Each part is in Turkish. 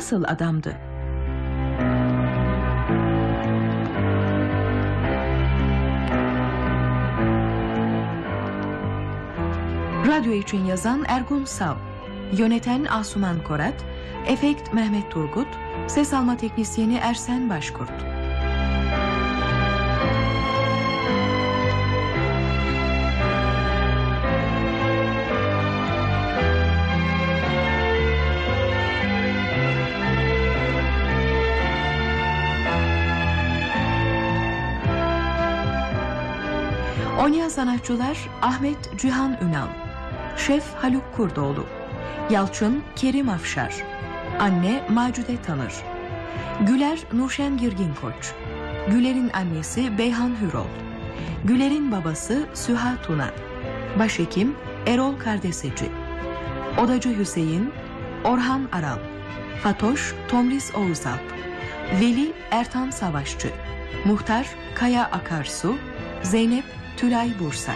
Nasıl adamdı? Radyo için yazan Ergun Sav, yöneten Asuman Korat, efekt Mehmet Turgut, ses alma teknisyeni Ersen Başkurt. Sanatçılar Ahmet Cihan Ünal, Şef Haluk Kurdoğlu, Yalçın Kerim Afşar, Anne Macude Tanır, Güler Nurşen Girgin Koç, Güler'in annesi Beyhan Hürol, Güler'in babası Süha Tuna, Başhekim Erol Kardeseci, Odacı Hüseyin, Orhan Aral, Fatoş Tomris Oğuzalp, Veli Ertan Savaşçı, Muhtar Kaya Akarsu, Zeynep Tülay Bursa.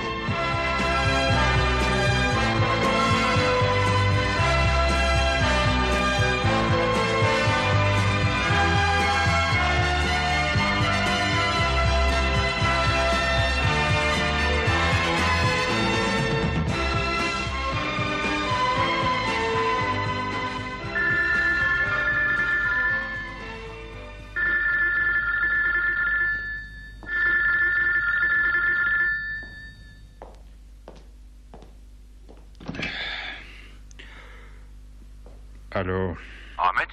Alo. Ahmet,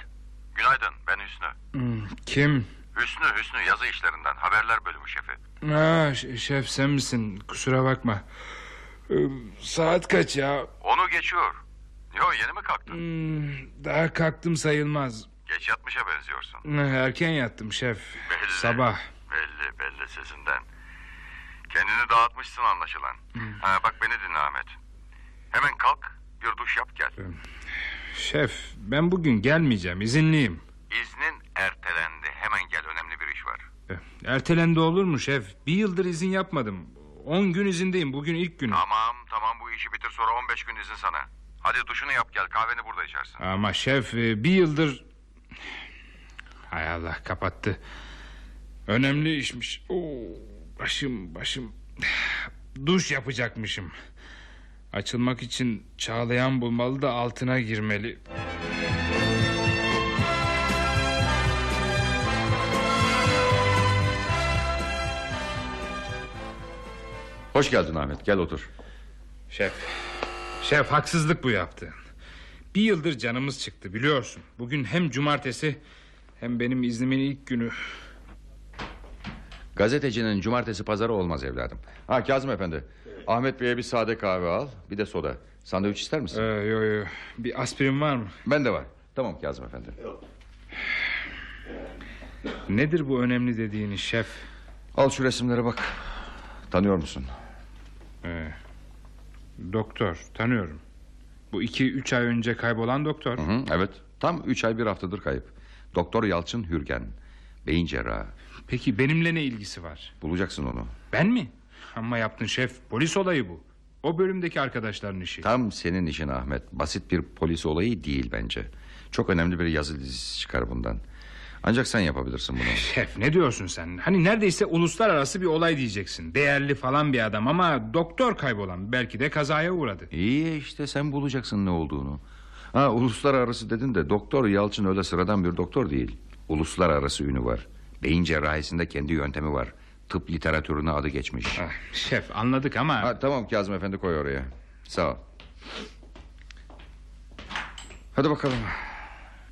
günaydın. Ben Hüsnü. Hmm, Kim? Hüsnü, Hüsnü yazı işlerinden. Haberler bölümü şefi. Ha, şef sen misin? Kusura bakma. Ee, saat kaç ya? Onu geçiyor. Yo yeni mi kalktın? Hmm, daha kalktım sayılmaz. Geç yatmışa benziyorsun. Erken yattım şef. Belli. Sabah. Belli, belli sesinden. Kendini dağıtmışsın anlaşılan. Ha, bak beni dinle Ahmet. Hemen kalk, bir duş yap gel. Şef ben bugün gelmeyeceğim izinliyim. İznin ertelendi. Hemen gel, önemli bir iş var. Ee, Ertelendi olur mu şef? Bir yıldır izin yapmadım. On gün izindeyim bugün ilk günü. Tamam, tamam bu işi bitir sonra 15 gün izin sana. Hadi duşunu yap gel, kahveni burada içersin. Ama şef e, bir yıldır... Hay Allah kapattı. Önemli işmiş. Oo, başım başım. Duş yapacakmışım. Açılmak için çağlayan bulmalı da altına girmeli. Hoş geldin Ahmet, gel otur. Şef. Şef haksızlık bu yaptığın. Bir yıldır canımız çıktı biliyorsun. Bugün hem cumartesi hem benim iznimin ilk günü. Gazetecinin cumartesi pazarı olmaz evladım. Ha Kazım efendi. Ahmet Bey'e bir sade kahve al. Bir de soda. Sandviç ister Ee, misin? yo, yo. Bir aspirin var mı? Ben de var. Tamam Kazım efendi. Nedir bu önemli dediğiniz şef? Al şu resimlere bak. Tanıyor musun? Ee, doktor tanıyorum. Bu iki üç ay önce kaybolan doktor. Hı hı, evet. Tam üç ay bir haftadır kayıp. Doktor Yalçın Hürgen. Beyin cerrahı. Peki benimle ne ilgisi var? Bulacaksın onu. Ben mi? Ama yaptın şef. Polis olayı bu. O bölümdeki arkadaşların işi. Tam senin işin Ahmet. Basit bir polis olayı değil bence. Çok önemli bir yazı dizisi çıkar bundan. Ancak sen yapabilirsin bunu. Şef ne diyorsun sen? Hani neredeyse uluslararası bir olay diyeceksin. Değerli falan bir adam ama doktor kaybolan. Belki de kazaya uğradı. İyi işte sen bulacaksın ne olduğunu. Ha uluslararası dedin de doktor Yalçın öyle sıradan bir doktor değil. Uluslararası ünü var. Beyin cerrahisinde kendi yöntemi var. Tıp literatürüne adı geçmiş. Ah, şef anladık ama... Ha, tamam Kazım Efendi koy oraya. Sağ ol. Hadi bakalım.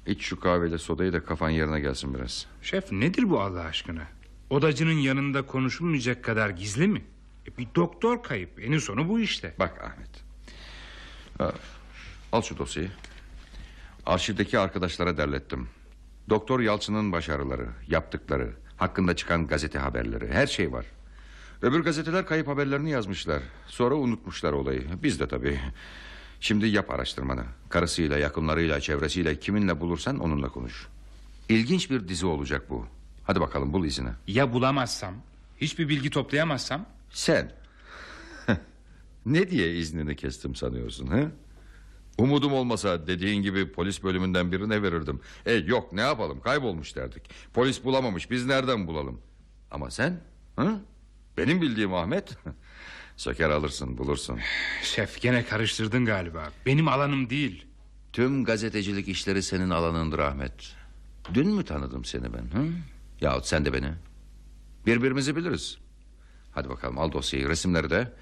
İç şu kahveyle sodayı da kafan yerine gelsin biraz. Şef nedir bu Allah aşkına? Odacının yanında konuşulmayacak kadar gizli mi? E, bir doktor kayıp. En sonu bu işte. Bak Ahmet. Al şu dosyayı. Arşivdeki arkadaşlara derlettim. Doktor Yalçın'ın başarıları, yaptıkları, hakkında çıkan gazete haberleri, her şey var. Öbür gazeteler kayıp haberlerini yazmışlar. Sonra unutmuşlar olayı. Biz de tabii. Şimdi yap araştırmanı. Karısıyla, yakınlarıyla, çevresiyle kiminle bulursan onunla konuş. İlginç bir dizi olacak bu. Hadi bakalım bul izini. Ya bulamazsam? Hiçbir bilgi toplayamazsam? Sen. ne diye iznini kestim sanıyorsun ha? Umudum olmasa dediğin gibi polis bölümünden birine verirdim. E yok ne yapalım kaybolmuş derdik. Polis bulamamış biz nereden bulalım? Ama sen? Hı? Benim bildiğim Ahmet. Söker alırsın bulursun. Şef gene karıştırdın galiba. Benim alanım değil. Tüm gazetecilik işleri senin alanındır Ahmet. Dün mü tanıdım seni ben? Hı? Yahut sen de beni. Birbirimizi biliriz. Hadi bakalım al dosyayı resimleri de.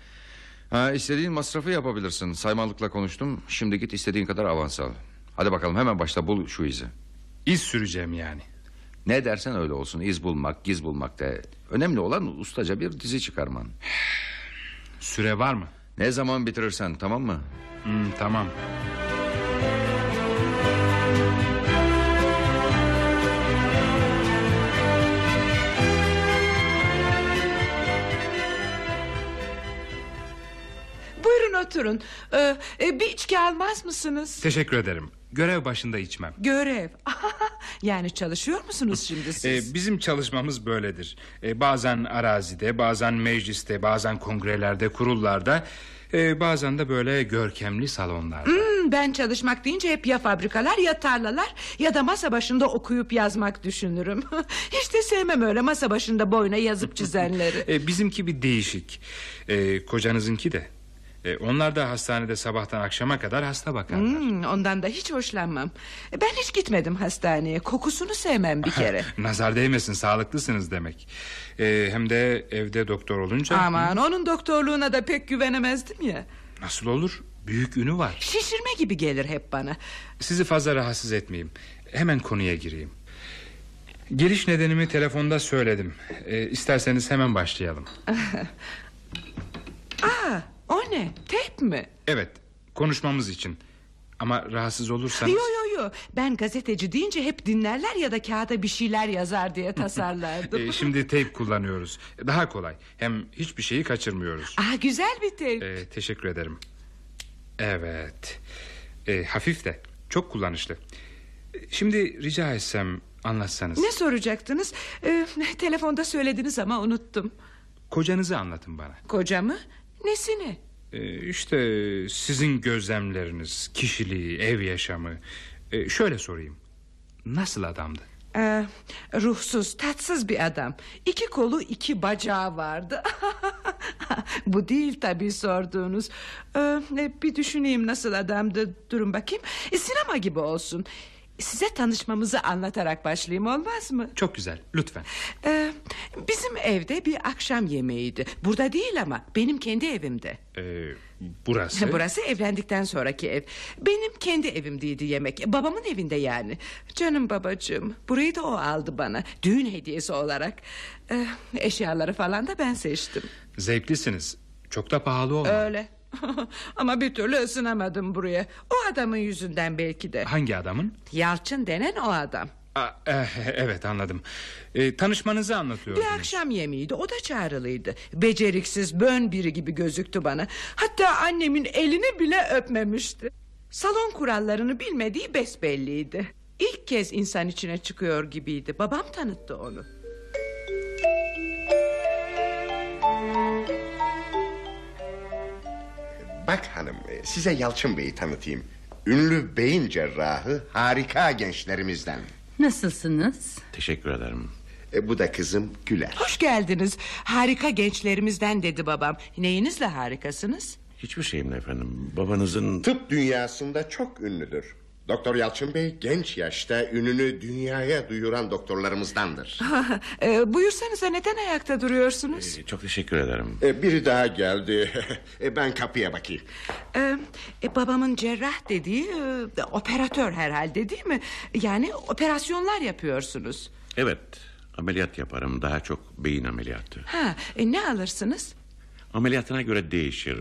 Ha, istediğin masrafı yapabilirsin. Saymalıkla konuştum. Şimdi git istediğin kadar avans al. Hadi bakalım hemen başla bul şu izi. İz süreceğim yani. Ne dersen öyle olsun. İz bulmak, giz bulmak da. Önemli olan ustaca bir dizi çıkarman. Süre var mı? Ne zaman bitirirsen tamam mı? Hmm, tamam. Buyurun oturun. Ee, e, bir içki almaz mısınız? Teşekkür ederim. Görev başında içmem. Görev. yani çalışıyor musunuz şimdi siz? Ee, bizim çalışmamız böyledir. Ee, bazen arazide, bazen mecliste, bazen kongrelerde, kurullarda... e, ...bazen de böyle görkemli salonlarda. Hmm, ben çalışmak deyince hep ya fabrikalar ya tarlalar... ...ya da masa başında okuyup yazmak düşünürüm. Hiç de sevmem öyle masa başında boyuna yazıp çizenleri. Ee, bizimki bir değişik. Ee, kocanızınki de. Ee, onlar da hastanede sabahtan akşama kadar hasta bakarlar. Hmm, ondan da hiç hoşlanmam. Ben hiç gitmedim hastaneye. Kokusunu sevmem bir kere. Nazar değmesin sağlıklısınız demek. Ee, hem de evde doktor olunca... Aman onun doktorluğuna da pek güvenemezdim ya. Nasıl olur? Büyük ünü var. Şişirme gibi gelir hep bana. Sizi fazla rahatsız etmeyeyim. Hemen konuya gireyim. Geliş nedenimi telefonda söyledim. Ee, isterseniz hemen başlayalım. Aa, o ne? Tep mi? Evet, konuşmamız için. Ama rahatsız olursanız... Yo yo yo ben gazeteci deyince hep dinlerler ya da kağıda bir şeyler yazar diye tasarlardım. Ee, şimdi teyp kullanıyoruz. Daha kolay. Hem hiçbir şeyi kaçırmıyoruz. Aa, güzel bir teyp. Ee, teşekkür ederim. Evet. Ee, hafif de. Çok kullanışlı. Ee, Şimdi rica etsem anlatsanız. Ne soracaktınız? Ee, telefonda söylediniz ama unuttum. Kocanızı anlatın bana. Kocamı? Nesini? Ee, işte sizin gözlemleriniz, kişiliği, ev yaşamı. Ee, şöyle sorayım. Nasıl adamdı? Ee, ruhsuz, tatsız bir adam. İki kolu, iki bacağı vardı. Bu değil tabii sorduğunuz. Ee, bir düşüneyim nasıl adamdı. Durun bakayım. E, sinema gibi olsun. Size tanışmamızı anlatarak başlayayım olmaz mı? Çok güzel. Lütfen. Ee, bizim evde bir akşam yemeğiydi. Burada değil ama benim kendi evimde. Ee, burası. Burası evlendikten sonraki ev. Benim kendi evimdeydi yemek. Babamın evinde yani. Canım babacığım. Burayı da o aldı bana. Düğün hediyesi olarak. Ee, eşyaları falan da ben seçtim. Zevklisiniz. Çok da pahalı olmalı. Öyle. Ama bir türlü ısınamadım buraya. O adamın yüzünden belki de. Hangi adamın? Yalçın denen o adam. Aa, eh, evet anladım. Ee, tanışmanızı anlatıyordunuz. Bir akşam yemeğiydi o da çağrılıydı Beceriksiz bön biri gibi gözüktü bana Hatta annemin elini bile öpmemişti Salon kurallarını bilmediği besbelliydi İlk kez insan içine çıkıyor gibiydi Babam tanıttı onu Bak hanım size Yalçın Bey'i tanıtayım. Ünlü beyin cerrahı harika gençlerimizden. Nasılsınız? Teşekkür ederim. E, bu da kızım Güler. Hoş geldiniz Harika gençlerimizden dedi babam Neyinizle harikasınız Hiçbir şeyimle efendim. Babanızın... Tıp dünyasında çok ünlüdür. Doktor Yalçın Bey genç yaşta ününü dünyaya duyuran doktorlarımızdandır. ee, Buyursanıza neden ayakta duruyorsunuz Çok teşekkür ederim. E, biri daha geldi. E, ben kapıya bakayım. E, babamın cerrah dediği e, operatör herhalde değil mi? Yani operasyonlar yapıyorsunuz. Evet, ameliyat yaparım. Daha çok beyin ameliyatı. Ha, e, ne alırsınız? Ameliyatına göre değişir.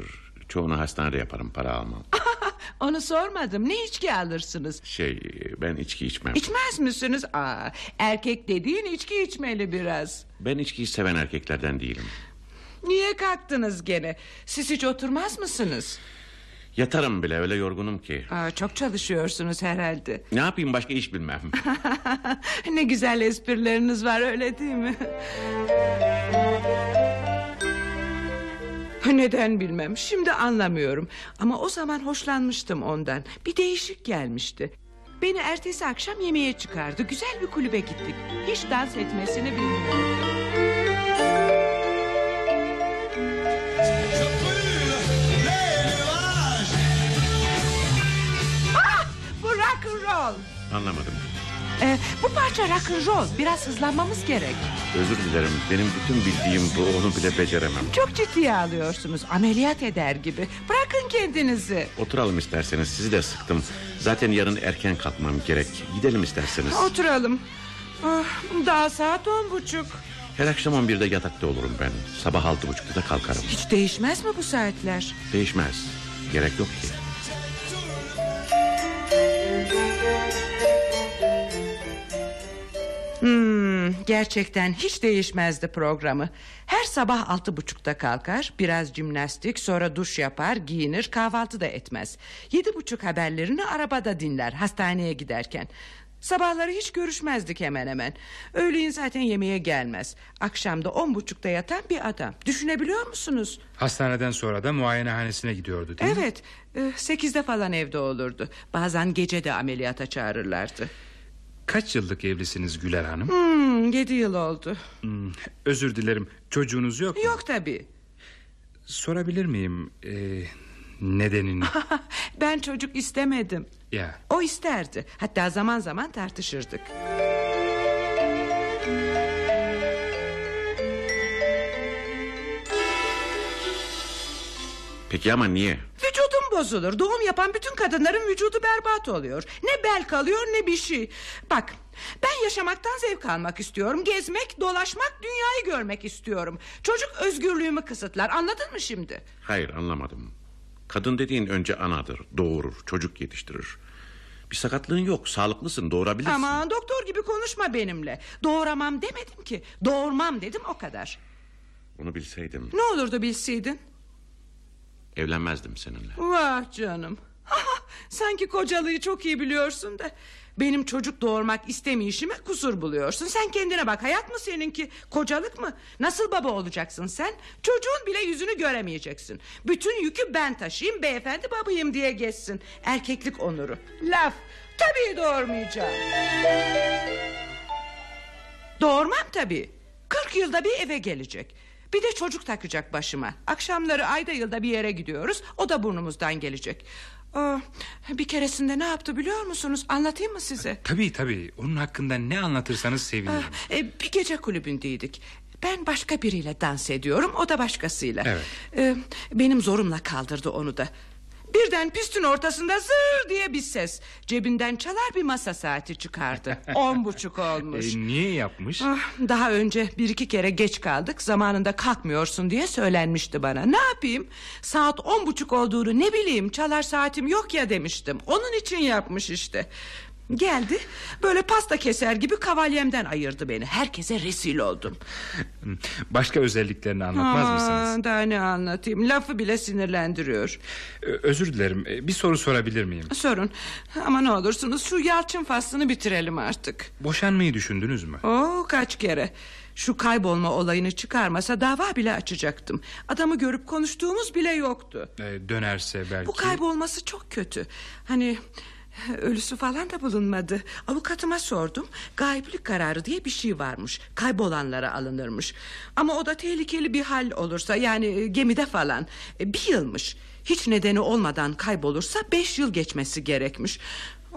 Çoğunu hastanede yaparım, para almam. Onu sormadım. Ne içki alırsınız? Şey, ben içki içmem. İçmez misiniz? Aa, erkek dediğin içki içmeli biraz. Ben içkiyi seven erkeklerden değilim. Niye kalktınız gene? Siz hiç oturmaz mısınız? Yatarım bile öyle yorgunum ki. Aa, çok çalışıyorsunuz herhalde. Ne yapayım başka iş bilmem. ne güzel esprileriniz var öyle değil mi? Neden bilmem. Şimdi anlamıyorum. Ama o zaman hoşlanmıştım ondan. Bir değişik gelmişti. Beni ertesi akşam yemeğe çıkardı. Güzel bir kulübe gittik. Hiç dans etmesini bilmiyordu Ah, rock and roll. Anlamadım. Ee, Bu parça rock and roll Biraz hızlanmamız gerek Özür dilerim. Benim bütün bildiğim bu. Onu bile beceremem. Çok ciddiye alıyorsunuz Ameliyat eder gibi Bırakın kendinizi Oturalım isterseniz. Sizi de sıktım. Zaten yarın erken kalkmam gerek. Gidelim isterseniz. Oturalım Ah, Daha saat on buçuk Her akşam 11'de yatakta olurum ben. Sabah altı buçukta da kalkarım. Hiç değişmez mi bu saatler? Değişmez. Gerek yok ki. Hmm, gerçekten hiç değişmezdi programı. Her sabah altı buçukta kalkar, biraz jimnastik, sonra duş yapar, giyinir, kahvaltı da etmez. Yedi buçuk haberlerini arabada dinler, hastaneye giderken. Sabahları hiç görüşmezdik hemen hemen. Öğleyin zaten yemeğe gelmez. Akşamda on buçukta yatan bir adam. Düşünebiliyor musunuz? Hastaneden sonra da muayenehanesine gidiyordu değil mi? Evet, e, sekizde falan evde olurdu. Bazen gece de ameliyata çağırırlardı. Kaç yıllık evlisiniz Güler Hanım? Hmm, yedi yıl oldu. Hmm, özür dilerim. Çocuğunuz yok mu? Yok tabii. Sorabilir miyim e, nedenini? Ben çocuk istemedim. ya O isterdi. Hatta zaman zaman tartışırdık. Peki ama niye? Vücudum bozulur. Doğum yapan bütün kadınların vücudu berbat oluyor. Ne bel kalıyor ne bir şey. Bak ben yaşamaktan zevk almak istiyorum. Gezmek, dolaşmak, dünyayı görmek istiyorum. Çocuk özgürlüğümü kısıtlar. Anladın mı şimdi? Hayır anlamadım. Kadın dediğin önce anadır, doğurur, çocuk yetiştirir. Bir sakatlığın yok, sağlıklısın, doğurabilirsin. Aman doktor gibi konuşma benimle. Doğuramam demedim ki. Doğurmam dedim o kadar. Bunu bilseydim Ne olurdu bilseydin? Evlenmezdim seninle. Vah canım. Sanki kocalığı çok iyi biliyorsun da. Benim çocuk doğurmak istemeyişime kusur buluyorsun. Sen kendine bak hayat mı seninki kocalık mı? Nasıl baba olacaksın sen? Çocuğun bile yüzünü göremeyeceksin. Bütün yükü ben taşıyayım beyefendi babayım diye geçsin. Erkeklik onuru. Laf. Tabii doğurmayacağım. Doğurmam tabii. Kırk yılda bir eve gelecek. Bir de çocuk takacak başıma. Akşamları ayda yılda bir yere gidiyoruz. O da burnumuzdan gelecek. Aa, bir keresinde ne yaptı biliyor musunuz? Anlatayım mı size? tabii tabii. Onun hakkında ne anlatırsanız sevinirim. Ah, e, bir gece kulübündeydik. Ben başka biriyle dans ediyorum. O da başkasıyla. Evet. E, benim zorumla kaldırdı onu da. Birden pistin ortasında zır diye bir ses. Cebinden çalar bir masa saati çıkardı. On buçuk olmuş. E, niye yapmış? Ah, Daha önce bir iki kere geç kaldık Zamanında kalkmıyorsun diye söylenmişti bana Ne yapayım saat on buçuk olduğunu ne bileyim Çalar saatim yok ya demiştim Onun için yapmış işte Geldi böyle pasta keser gibi kavalyemden ayırdı beni Herkese rezil oldum Başka özelliklerini anlatmaz Aman, mısınız? Daha ne anlatayım lafı bile sinirlendiriyor Özür dilerim. E, Bir soru sorabilir miyim? Sorun ama ne olursunuz şu yalçın faslını bitirelim artık Boşanmayı düşündünüz mü? Oo kaç kere. Şu kaybolma olayını çıkarmasa dava bile açacaktım. Adamı görüp konuştuğumuz bile yoktu. E, dönerse belki. Bu kaybolması çok kötü. Hani ölüsü falan da bulunmadı. Avukatıma sordum. Gayiplik kararı diye bir şey varmış. Kaybolanlara alınırmış. Ama o da tehlikeli bir hal olursa yani e, gemide falan. E, Bir yılmış. Hiç nedeni olmadan kaybolursa beş yıl geçmesi gerekmiş.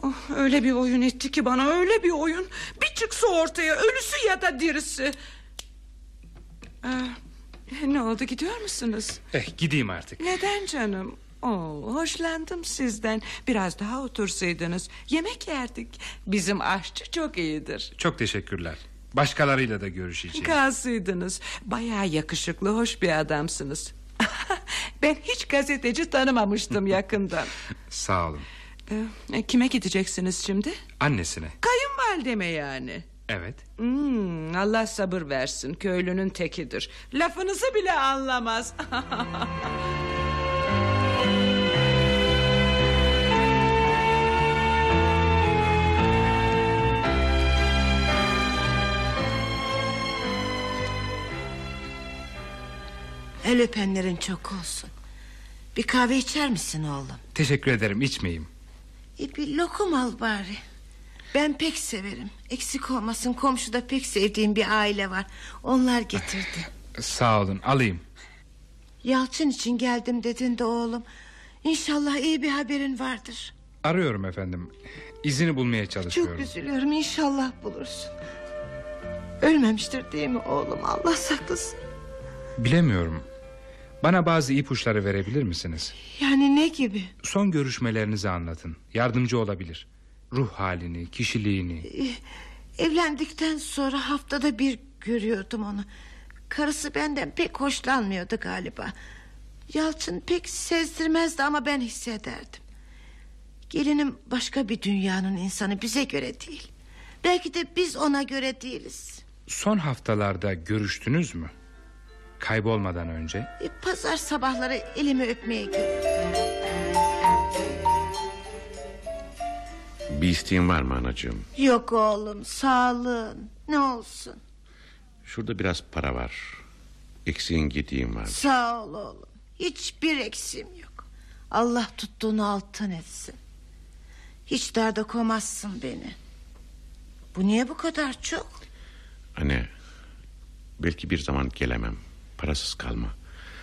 Oh, öyle bir oyun etti ki bana öyle bir oyun. Bir çıksa ortaya ölüsü ya da dirisi. Ee, ne oldu gidiyor musunuz? Eh, gideyim artık. Neden canım? Oo, hoşlandım sizden. Biraz daha otursaydınız. Yemek yerdik. Bizim aşçı çok iyidir. Çok teşekkürler. Başkalarıyla da görüşeceğim. Kalsıydınız. Bayağı yakışıklı, hoş bir adamsınız. ben hiç gazeteci tanımamıştım yakından. Sağ olun. Ee, kime gideceksiniz şimdi? Annesine. Kayınvalideme yani. Evet. Hmm, Allah sabır versin. Köylünün tekidir. Lafınızı bile anlamaz. El öpenlerin çok olsun. Bir kahve içer misin oğlum? Teşekkür ederim içmeyeyim. E bir lokum al bari. Ben pek severim. Eksik olmasın komşuda pek sevdiğim bir aile var. Onlar getirdi. Sağ olun alayım. Yalçın için geldim dedin de oğlum. İnşallah iyi bir haberin vardır. Arıyorum efendim. İzini bulmaya çalışıyorum. Çok üzülüyorum inşallah bulursun. Ölmemiştir değil mi oğlum Allah saklasın. Bilemiyorum. Bana bazı ipuçları verebilir misiniz? Yani ne gibi? Son görüşmelerinizi anlatın. Yardımcı olabilir. Ruh halini, kişiliğini. Evlendikten sonra haftada bir görüyordum onu. Karısı benden pek hoşlanmıyordu galiba. Yalçın pek sezdirmezdi ama ben hissederdim. Gelinim başka bir dünyanın insanı bize göre değil. Belki de biz ona göre değiliz. Son haftalarda görüştünüz mü? Kaybolmadan önce. E, Pazar sabahları elimi öpmeye geliyor. Bir isteğin var mı anacığım? Yok oğlum sağlığın ne olsun. Şurada biraz para var. Eksiğin gediğin var. Sağ ol oğlum. Hiçbir eksiğim yok. Allah tuttuğunu altın etsin. Hiç darda koymazsın beni. Bu niye bu kadar çok? Anne belki bir zaman gelemem. Parasız kalma.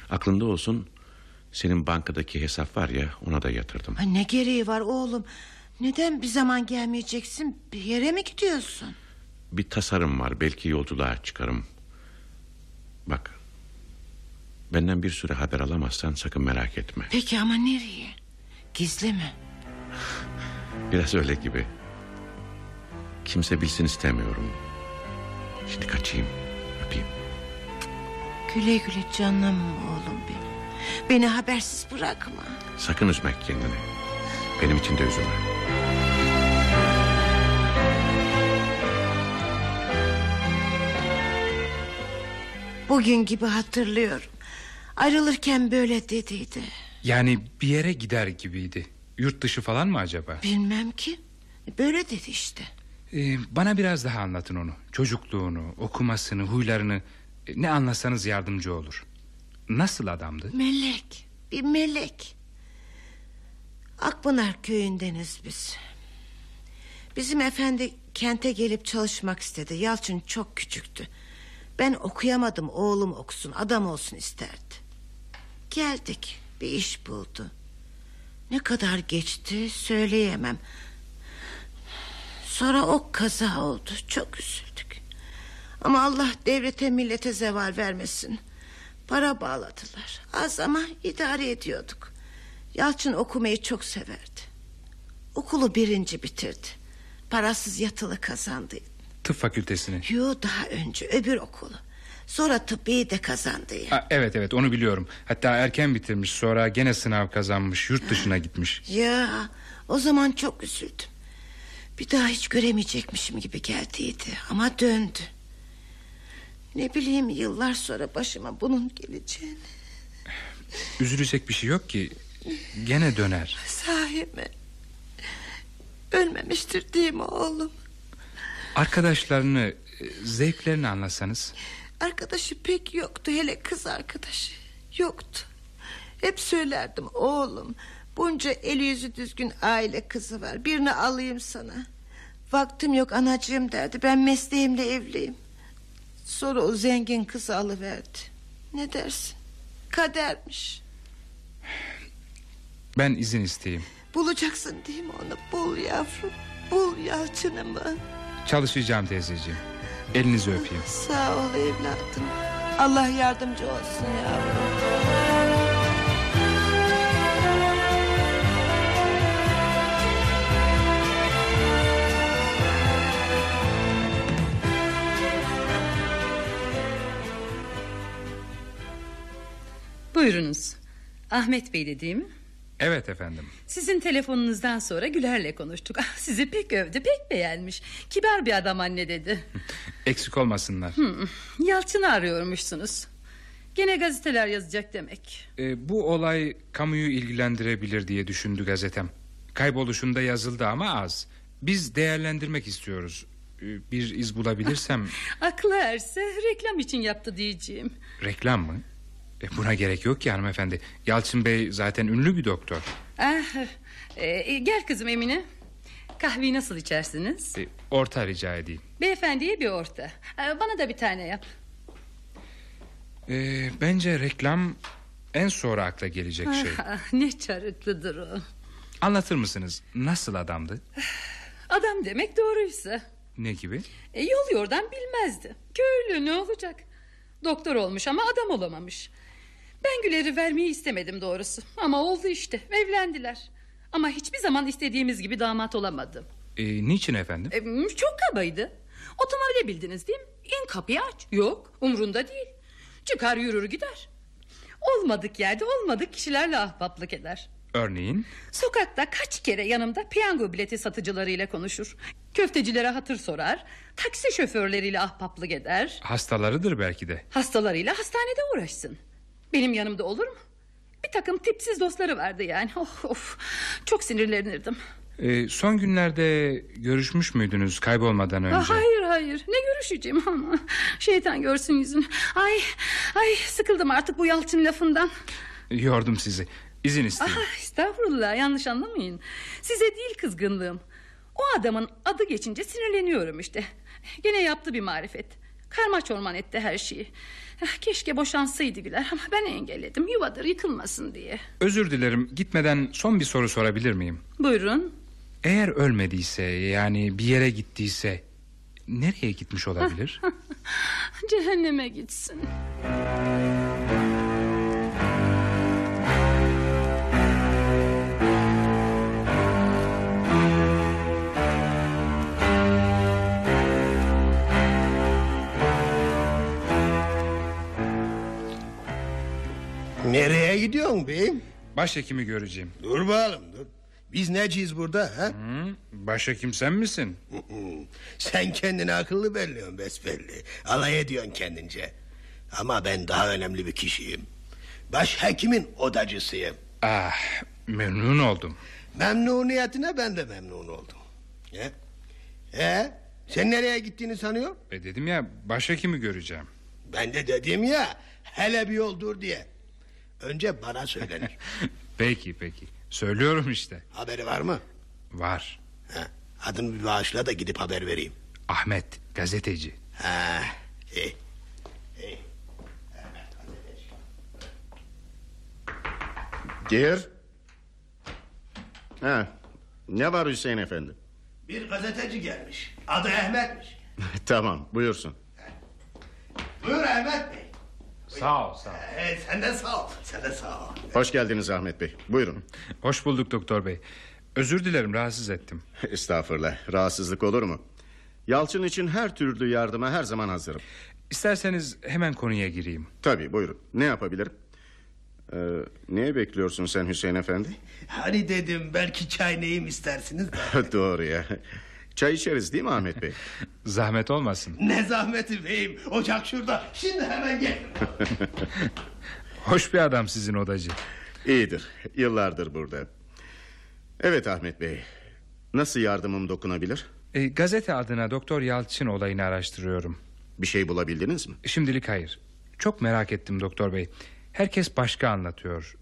Aklında olsun senin bankadaki hesap var ya ona da yatırdım. Ha, ne gereği var oğlum? Neden bir zaman gelmeyeceksin? Bir yere mi gidiyorsun? Bir tasarım var belki yolculuğa çıkarım. Bak benden bir süre haber alamazsan sakın merak etme. Peki ama nereye? Gizli mi? Biraz öyle gibi. Kimse bilsin istemiyorum. Şimdi kaçayım. Güle güle canım oğlum benim. Beni habersiz bırakma. Sakın üzme kendini. Benim için de üzülme. Bugün gibi hatırlıyorum. Ayrılırken böyle dediydi. Yani bir yere gider gibiydi. Yurt dışı falan mı acaba? Bilmem ki. Böyle dedi işte. Ee, bana biraz daha anlatın onu. Çocukluğunu, okumasını, huylarını. Ne anlatsanız yardımcı olur. Nasıl adamdı? Melek. Bir melek. Akpınar köyündeniz biz. Bizim efendi kente gelip çalışmak istedi. Yalçın çok küçüktü. Ben okuyamadım oğlum okusun adam olsun isterdi. Geldik bir iş buldu. Ne kadar geçti söyleyemem. Sonra o kaza oldu çok üzüldük. Ama Allah devlete millete zeval vermesin. Para bağladılar. Az ama idare ediyorduk. Yalçın okumayı çok severdi. Okulu birinci bitirdi. Parasız yatılı kazandı. Tıp fakültesini. Yo daha önce öbür okulu. Sonra tıbbiyi de kazandı. Ha, evet evet onu biliyorum. Hatta erken bitirmiş sonra gene sınav kazanmış. Yurt dışına gitmiş. Ya o zaman çok üzüldüm. Bir daha hiç göremeyecekmişim gibi geldiydi. Ama döndü. Ne bileyim yıllar sonra başıma bunun geleceğini. Üzülecek bir şey yok ki. Gene döner. Sahi mi? Ölmemiştir değil mi oğlum? Arkadaşlarını, e, zevklerini anlatsanız. Arkadaşı pek yoktu hele kız arkadaşı. Yoktu. Hep söylerdim oğlum. Bunca eli yüzü düzgün aile kızı var. Birini alayım sana. Vaktim yok anacığım derdi. Ben mesleğimle evliyim. Sonra o zengin kızı alıverdi. Ne dersin? Kadermiş. Ben izin isteyeyim. Bulacaksın değil mi onu? Bul yavrum. Bul Yalçın'ımı. Çalışacağım teyzeciğim. Elinizi öpeyim. Sağ ol evladım. Allah yardımcı olsun yavrum. Buyurunuz. Ahmet Bey'di değil mi? Evet efendim. Sizin telefonunuzdan sonra Güler'le konuştuk. Ah, Sizi pek övdü, pek beğenmiş. Kibar bir adam anne dedi. Eksik olmasınlar. Yalçın'ı arıyormuşsunuz. Gene gazeteler yazacak demek. E, bu olay kamuyu ilgilendirebilir diye düşündü gazetem. Kayboluşunda yazıldı ama az. Biz değerlendirmek istiyoruz. E, bir iz bulabilirsem Aklı erse reklam için yaptı diyeceğim. reklam mı? E, buna gerek yok ki hanımefendi. Yalçın Bey zaten ünlü bir doktor. Ah, e, gel kızım Emine. Kahveyi nasıl içersiniz? E, orta rica edeyim. Beyefendiye bir orta. E, bana da bir tane yap. E, bence reklam en sonra akla gelecek şey. Ah, ne çarıklıdır o. Anlatır mısınız? Nasıl adamdı? Adam demek doğruysa. Ne gibi? E, yol yordan bilmezdi. Köylü ne olacak? Doktor olmuş ama adam olamamış. Ben Güler'i vermeyi istemedim doğrusu. Ama oldu işte. Evlendiler. Ama hiçbir zaman istediğimiz gibi damat olamadım. E, niçin efendim? E, çok kabaydı. Otomobile bildiniz değil mi? İn kapıyı aç. Yok umrunda değil. Çıkar yürür gider. Olmadık yerde olmadık kişilerle ahbaplık eder. Örneğin? Sokakta kaç kere yanımda piyango bileti satıcılarıyla konuşur. Köftecilere hatır sorar. Taksi şoförleriyle ahbaplık eder. Hastalarıdır belki de. Hastalarıyla hastanede uğraşsın. Benim yanımda olur mu? Bir takım tipsiz dostları vardı yani. Of of. Çok sinirlenirdim. E, son günlerde görüşmüş müydünüz kaybolmadan önce? Ah, hayır hayır. Ne görüşeceğim ama. Şeytan görsün yüzünü. Ay ay sıkıldım artık bu Yalçın lafından. Yordum sizi. İzin isteyeyim. Ah, estağfurullah yanlış anlamayın. Size değil kızgınlığım. O adamın adı geçince sinirleniyorum işte. Gene yaptı bir marifet. Karma çorman etti her şeyi. Ah, Keşke boşansaydı Güler ama ben engelledim. Yuvadır yıkılmasın diye. Özür dilerim. Gitmeden son bir soru sorabilir miyim? Buyurun. Eğer ölmediyse yani bir yere gittiyse nereye gitmiş olabilir? Cehenneme gitsin. Nereye gidiyorsun beyim? Başhekimi göreceğim. Dur bakalım dur. Biz neciyiz burada ha? Hı? Başhekim sen misin? Sen kendini akıllı belliyorsun besbelli. Alay ediyorsun kendince. Ama ben daha önemli bir kişiyim. Başhekimin odacısıyım. Ah, memnun oldum. Memnuniyetine ben de memnun oldum. He? He? Sen nereye gittiğini sanıyor? E dedim ya başhekimi göreceğim. Ben de dedim ya hele bir yol dur diye. Önce bana söylenir. Peki peki. Söylüyorum işte. Haberi var mı? Var. He. Adını bir bağışla da gidip haber vereyim. Ahmet gazeteci. Ha, iyi. Gir. Ha, ne var Hüseyin efendi? Bir gazeteci gelmiş. Adı Ahmet'miş. tamam buyursun. Buyur Ahmet Bey. Sağ ol sağ ol. Ee, sen de sağ ol. Sen de sağ ol. Hoş geldiniz Ahmet Bey. Buyurun. Hoş bulduk doktor bey. Özür dilerim rahatsız ettim. Estağfurullah. Rahatsızlık olur mu? Yalçın için her türlü yardıma her zaman hazırım. İsterseniz hemen konuya gireyim. Tabii buyurun. Ne yapabilirim? Ee, neye bekliyorsun sen Hüseyin efendi? Hani dedim belki çay neyim istersiniz de. Doğru ya. Çay içeriz değil mi Ahmet Bey? Zahmet olmasın. ne zahmeti beyim. Ocak şurada. Şimdi hemen gel. Hoş bir adam sizin odacı. İyidir. Yıllardır burada. Evet Ahmet Bey. Nasıl yardımım dokunabilir? E, gazete adına Doktor Yalçın olayını araştırıyorum. Bir şey bulabildiniz mi? Şimdilik hayır. Çok merak ettim doktor bey. Herkes başka anlatıyor.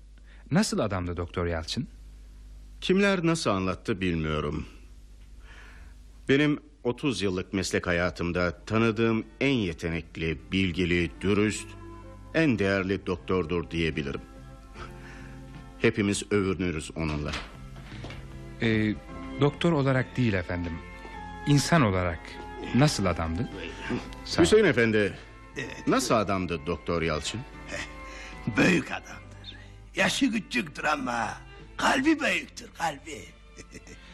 Nasıl adamdı Doktor Yalçın? Kimler nasıl anlattı bilmiyorum. Benim 30 yıllık meslek hayatımda tanıdığım en yetenekli, bilgili, dürüst, en değerli doktordur diyebilirim. Hepimiz övünürüz onunla. E, doktor olarak değil efendim. İnsan olarak nasıl adamdı? Sağ. Hüseyin Efendi, nasıl adamdı Doktor Yalçın? Büyük adamdır. Yaşı küçüktür ama kalbi büyüktür kalbi.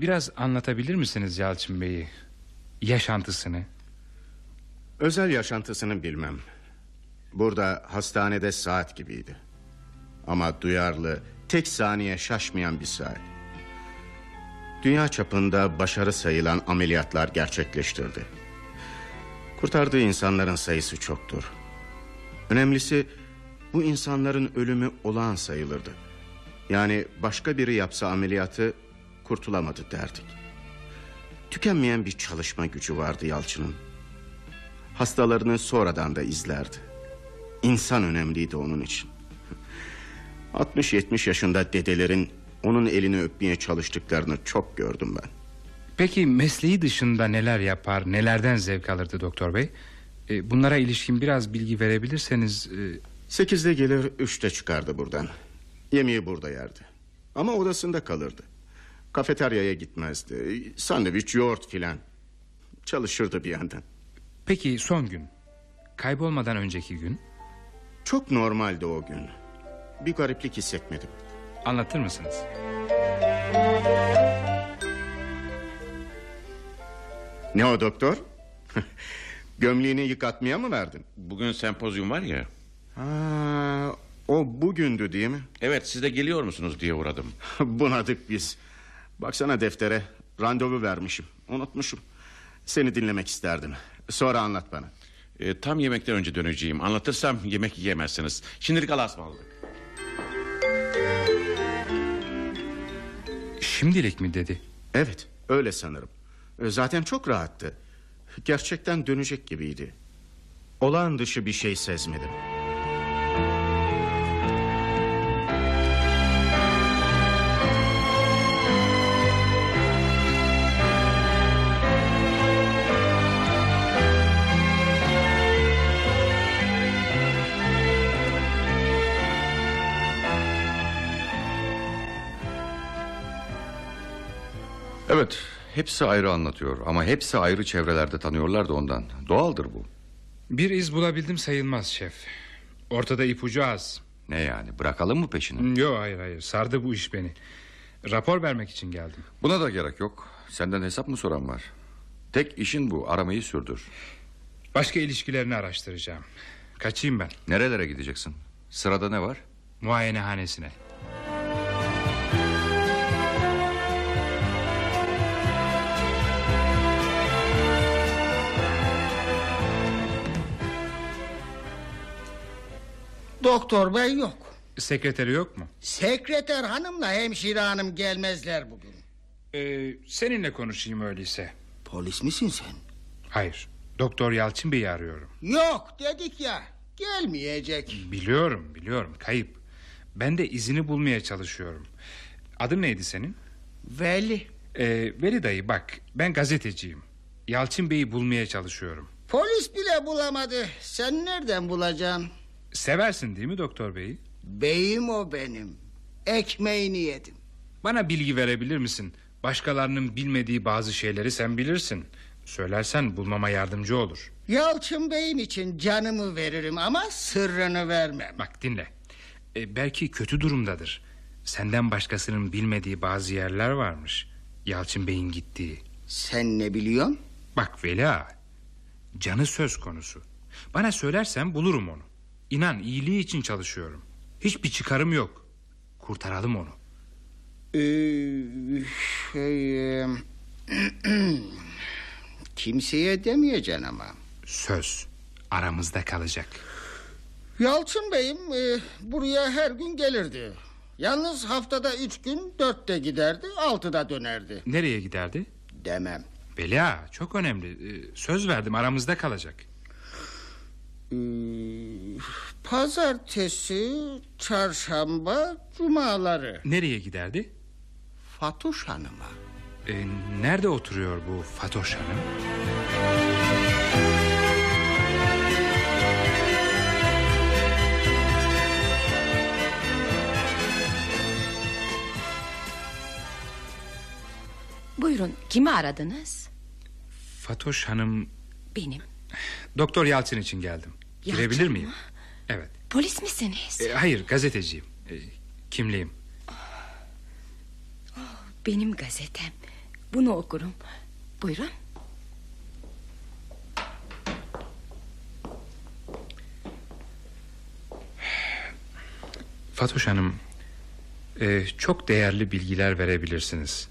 Biraz anlatabilir misiniz Yalçın Bey'i? Yaşantısını. Özel yaşantısını bilmem. Burada hastanede saat gibiydi. Ama duyarlı, tek saniye şaşmayan bir saat. Dünya çapında başarı sayılan ameliyatlar gerçekleştirdi. Kurtardığı insanların sayısı çoktur. Önemlisi bu insanların ölümü olağan sayılırdı. Yani başka biri yapsa ameliyatı kurtulamadı derdik. Tükenmeyen bir çalışma gücü vardı Yalçın'ın. Hastalarını sonradan da izlerdi. İnsan önemliydi onun için. 60-70 yaşında dedelerin onun elini öpmeye çalıştıklarını çok gördüm ben. Peki mesleği dışında neler yapar, nelerden zevk alırdı doktor bey? E, bunlara ilişkin biraz bilgi verebilirseniz... e, Sekizde gelir üçte çıkardı buradan. Yemeği burada yerdi. Ama odasında kalırdı. Kafeteryaya gitmezdi. Sandviç, yoğurt filan. Çalışırdı bir yandan. Peki son gün? Kaybolmadan önceki gün? Çok normaldi o gün. Bir gariplik hissetmedim. Anlatır mısınız? Ne o doktor? Gömleğini yıkatmaya mı verdin? Bugün sempozyum var ya. Ha, o bugündü değil mi? Evet siz de geliyor musunuz diye uğradım. Bunadık biz. Baksana deftere. Randevu vermişim. Unutmuşum. Seni dinlemek isterdim. Sonra anlat bana. E, tam yemekten önce döneceğim. Anlatırsam yemek yiyemezsiniz. Şimdilik Allah'a ısmarladık. Şimdilik mi dedi? Evet öyle sanırım. E, Zaten çok rahattı. Gerçekten dönecek gibiydi. Olağan dışı bir şey sezmedim. Evet hepsi ayrı anlatıyor ama hepsi ayrı çevrelerde tanıyorlar da ondan. Doğaldır bu. Bir iz bulabildim sayılmaz şef. Ortada ipucu az. Ne yani bırakalım mı peşini? Yok hayır hayır sardı bu iş beni. Rapor vermek için geldim. Buna da gerek yok. Senden hesap mı soran var? Tek işin bu aramayı sürdür. Başka ilişkilerini araştıracağım. Kaçayım ben. Nerelere gideceksin? Sırada ne var? Muayenehanesine. Doktor bey yok. Sekreteri yok mu? Sekreter hanımla hemşire hanım gelmezler bugün. Ee, seninle konuşayım öyleyse. Polis misin sen? Hayır. Doktor Yalçın Bey'i arıyorum. Yok dedik ya. Gelmeyecek. Biliyorum biliyorum kayıp. Ben de izini bulmaya çalışıyorum. Adın neydi senin? Veli. Ee, Veli dayı bak ben gazeteciyim. Yalçın Bey'i bulmaya çalışıyorum. Polis bile bulamadı. Sen nereden bulacaksın? Seversin değil mi doktor beyi? Beyim o benim. Ekmeğini yedim. Bana bilgi verebilir misin? Başkalarının bilmediği bazı şeyleri sen bilirsin. Söylersen bulmama yardımcı olur. Yalçın beyim için canımı veririm ama sırrını vermem. Bak dinle. Ee, belki kötü durumdadır. Senden başkasının bilmediği bazı yerler varmış. Yalçın Bey'in gittiği. Sen ne biliyorsun? Bak Veli ağa, Canı söz konusu. Bana söylersen bulurum onu. İnan iyiliği için çalışıyorum. Hiçbir çıkarım yok. Kurtaralım onu. Ee, şey, e, kimseye demeyeceksin ama. Söz aramızda kalacak. Yalçın beyim e, buraya her gün gelirdi. Yalnız haftada üç gün dörtte giderdi altıda dönerdi. Nereye giderdi? Demem. Ağa, çok önemli. Ee, Söz verdim aramızda kalacak. Pazartesi, çarşamba, cumaları. Nereye giderdi? Fatuş Hanım'a. Ee, nerede oturuyor bu Fatoş Hanım? Buyurun kimi aradınız? Fatoş Hanım Benim. Doktor Yalçın için geldim. Yalçın Girebilir mı? miyim? Evet. Polis misiniz? Ee, hayır gazeteciyim. Ee, kimliğim. Benim gazetem. Bunu okurum. Buyurun. Fatoş Hanım e, Çok değerli bilgiler verebilirsiniz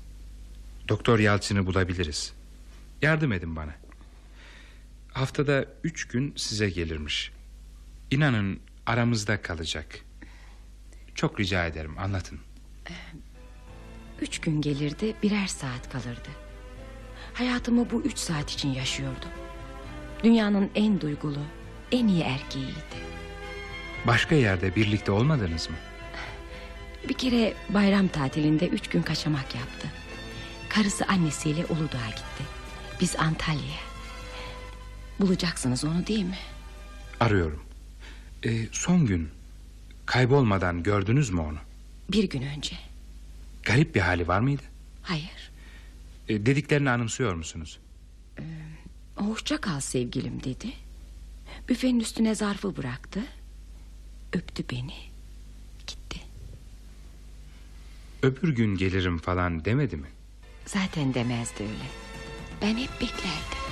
Doktor Yalçın'ı bulabiliriz Yardım edin bana Haftada üç gün size gelirmiş İnanın aramızda kalacak Çok rica ederim anlatın Üç gün gelirdi birer saat kalırdı. Hayatımı bu üç saat için yaşıyordum. Dünyanın en duygulu, en iyi erkeğiydi. Başka yerde birlikte olmadınız mı? Bir kere bayram tatilinde üç gün kaçamak yaptı. Karısı annesiyle Uludağ'a gitti. Biz Antalya'ya. Bulacaksınız onu değil mi? Arıyorum. Ee, son gün kaybolmadan gördünüz mü onu? Bir gün önce. Garip bir hali var mıydı? Hayır. Ee, dediklerini anımsıyor musunuz? Hoşça kal sevgilim dedi. Büfenin üstüne zarfı bıraktı. Öptü beni. Öbür gün gelirim falan demedi mi? Zaten demezdi öyle. Ben hep beklerdim.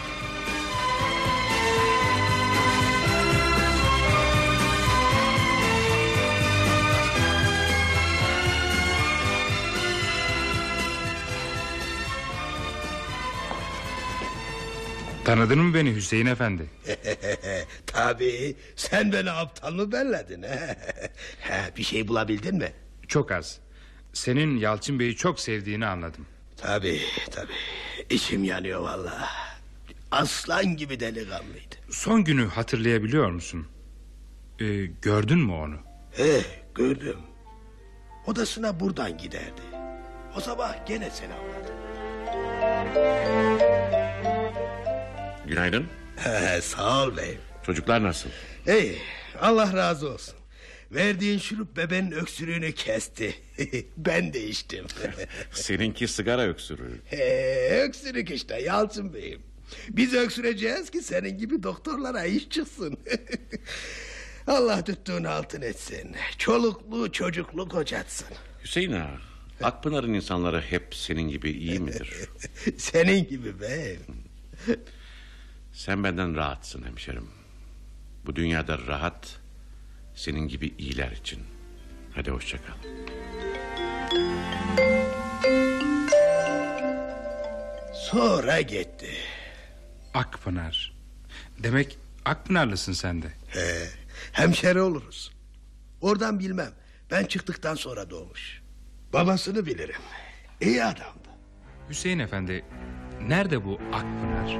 Tanıdın mı beni Hüseyin Efendi? Tabii sen beni aptal mı belledin? he? He, bir şey bulabildin mi? Çok az. Senin Yalçın Bey'i çok sevdiğini anladım. Tabii tabii içim yanıyor vallahi. Aslan gibi delikanlıydı. Son günü hatırlayabiliyor musun? Ee, gördün mü onu? He gördüm. Odasına buradan giderdi. O sabah gene selamladı. Günaydın. Sağ ol beyim. Çocuklar nasıl? Hey Allah razı olsun. Verdiğin şurup bebenin öksürüğünü kesti. ben de içtim. Seninki sigara öksürüğü. He, öksürük işte Yalçın Bey'im. Biz öksüreceğiz ki senin gibi doktorlara iş çıksın. Allah tuttuğun altın etsin. Çoluklu çocuklu kocatsın. Hüseyin ağa, Akpınar'ın insanları hep senin gibi iyi midir? senin gibi beyim. Sen benden rahatsın hemşerim. Bu dünyada rahat senin gibi iyiler için. Hadi hoşça kal. Sonra gitti. Akpınar. Demek Akpınarlısın sen de. He, hemşeri oluruz. Oradan bilmem. Ben çıktıktan sonra doğmuş. Babasını bilirim. İyi adamdı. Hüseyin Efendi, nerede bu Akpınar?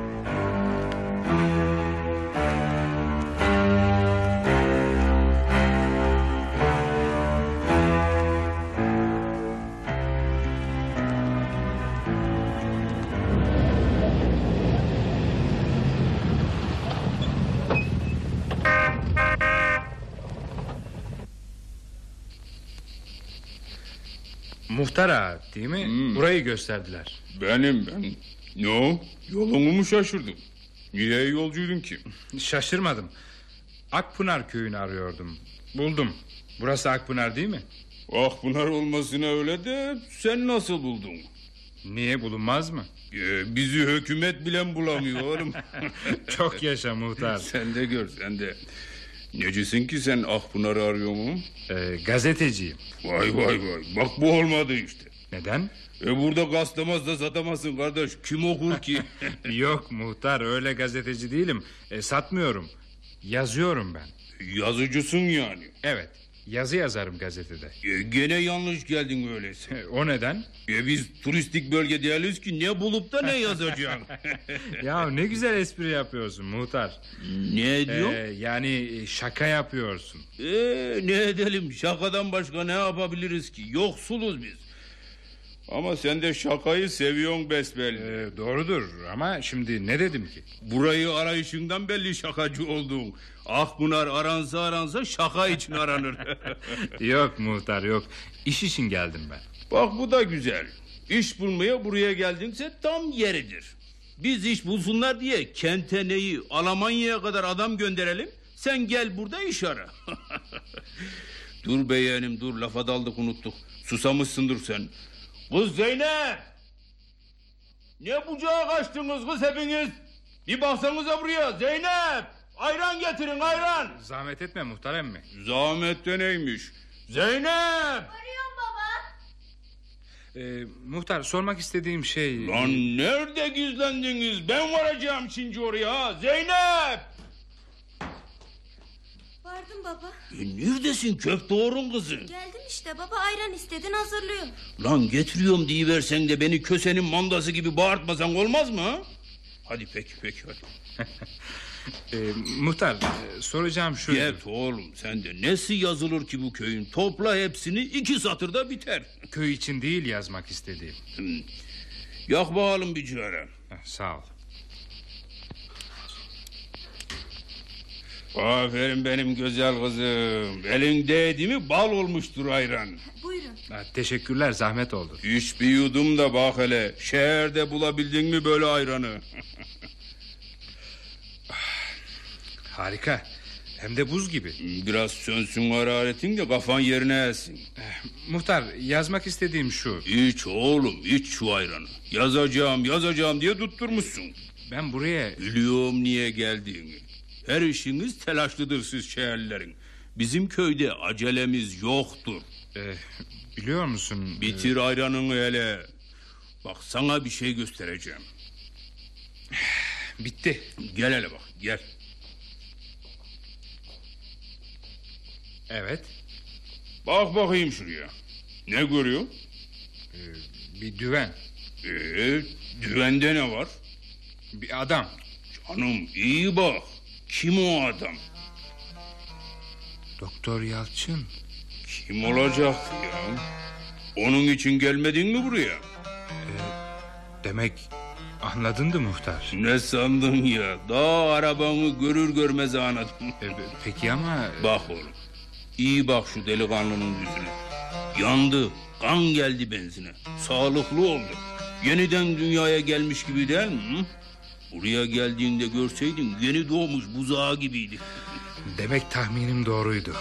Muhtar ağa değil mi? Burayı gösterdiler. Benim ben. Ne o? Yolumu mu şaşırdın? Niye yolcuydun ki? Şaşırmadım. Akpınar köyünü arıyordum. Buldum. Burası Akpınar değil mi? Akpınar olmasına öyle de sen nasıl buldun? Niye bulunmaz mı? Ee, bizi hükümet bilen bulamıyor oğlum. Çok yaşa muhtar. sen de gör sen de. Necisin ki sen Akpınar'ı arıyor mu? Ee, gazeteciyim. Vay vay vay. Bak bu olmadı işte. Neden? E burada gazete da satamazsın kardeş. Kim okur ki? Yok muhtar öyle gazeteci değilim. E, satmıyorum. Yazıyorum ben. Yazıcısın yani. Evet. Yazı yazarım gazetede. E, gene yanlış geldin öyleyse. o neden? E, biz turistik bölge değiliz ki ne bulup da ne yazacaksın? ya ne güzel espri yapıyorsun muhtar. Ne diyor? Ee, yani şaka yapıyorsun. Ee, ne edelim şakadan başka ne yapabiliriz ki? Yoksuluz biz. Ama sen de şakayı seviyorsun besbelli. Ee, doğrudur ama şimdi ne dedim ki? Burayı arayışından belli şakacı oldun. Akpınar aransa aransa şaka için aranır. yok muhtar yok. İş için geldim ben. Bak bu da güzel. İş bulmaya buraya geldinse tam yeridir. Biz iş bulsunlar diye Kentene'yi Almanya'ya kadar adam gönderelim. Sen gel burada iş ara. dur be yeğenim dur lafa daldık unuttuk. Susamışsındır sen. Kız Zeynep! Ne bucağa kaçtınız kız hepiniz? Bir baksanıza buraya Zeynep! Ayran getirin ayran! Zahmet etme muhtar emmi. Zahmet de neymiş? Zeynep! Arıyorum baba. Ee, muhtar sormak istediğim şey... Lan nerede gizlendiniz? Ben varacağım şimdi oraya ha. Zeynep! Vardım baba. E, neredesin köfteorun kızı? Geldim işte baba ayran istedin hazırlıyorum. Lan getiriyorum diyiversen de beni kösenin mandası gibi bağırtmasan olmaz mı ha? Hadi peki peki hadi. Ee, muhtar e, soracağım şu. Get oğlum sen de nesi yazılır ki bu köyün? Topla hepsini iki satırda biter. Köy için değil yazmak istediğim. Yak bakalım bir cigara. Sağ ol. Aferin benim güzel kızım. Elin değdi mi bal olmuştur ayran. Buyurun. Ha, teşekkürler zahmet oldu. İç bir yudum da bak hele. Şehirde bulabildin mi böyle ayranı? Harika. Hem de buz gibi. Biraz sönsün hararetin de kafan yerine elsin. Muhtar yazmak istediğim şu. İç oğlum iç şu ayranı. Yazacağım yazacağım diye tutturmuşsun. Ben buraya... Biliyorum niye geldiğini. Her işiniz telaşlıdır siz şehirlerin. Bizim köyde acelemiz yoktur. Ee, biliyor musun? Bitir ayranını hele. Bak sana bir şey göstereceğim. Bitti. Gel hele bak gel. Evet. Bak bakayım şuraya. Ne görüyor? Ee, bir düven. Ee, düvende ne var? Bir adam. Canım iyi bak. Kim o adam? Doktor Yalçın. Kim olacaktı ya? Onun için gelmedin mi buraya? Demek anladın da muhtar. Ne sandın ya? Daha arabanı görür görmez anladım. Ee, peki ama... Bak oğlum. İyi bak şu delikanlının yüzüne. Yandı. Kan geldi benzine. Sağlıklı oldu. Yeniden dünyaya gelmiş gibi değil mi? Buraya geldiğinde görseydin yeni doğmuş buzağı gibiydi. Demek tahminim doğruydu.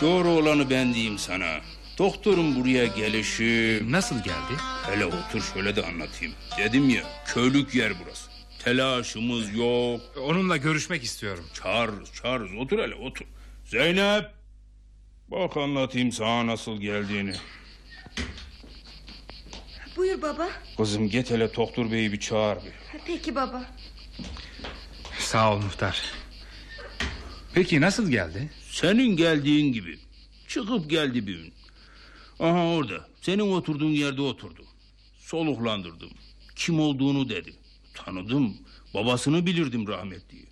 Doğru olanı ben diyeyim sana. Doktorun buraya gelişi... Nasıl geldi? Hele otur şöyle de anlatayım. Dedim ya köylük yer burası. Telaşımız yok. Onunla görüşmek istiyorum. Çağırırız çağırırız otur hele otur. Zeynep. Bak anlatayım sana nasıl geldiğini. Buyur baba. Kızım git hele doktor beyi bir çağır bir. Peki baba. Sağ ol muhtar. Peki nasıl geldi? Senin geldiğin gibi. Çıkıp geldi bir gün. Aha orada. Senin oturduğun yerde oturdu. Soluklandırdım. Kim olduğunu dedi. Tanıdım. Babasını bilirdim rahmetliyi.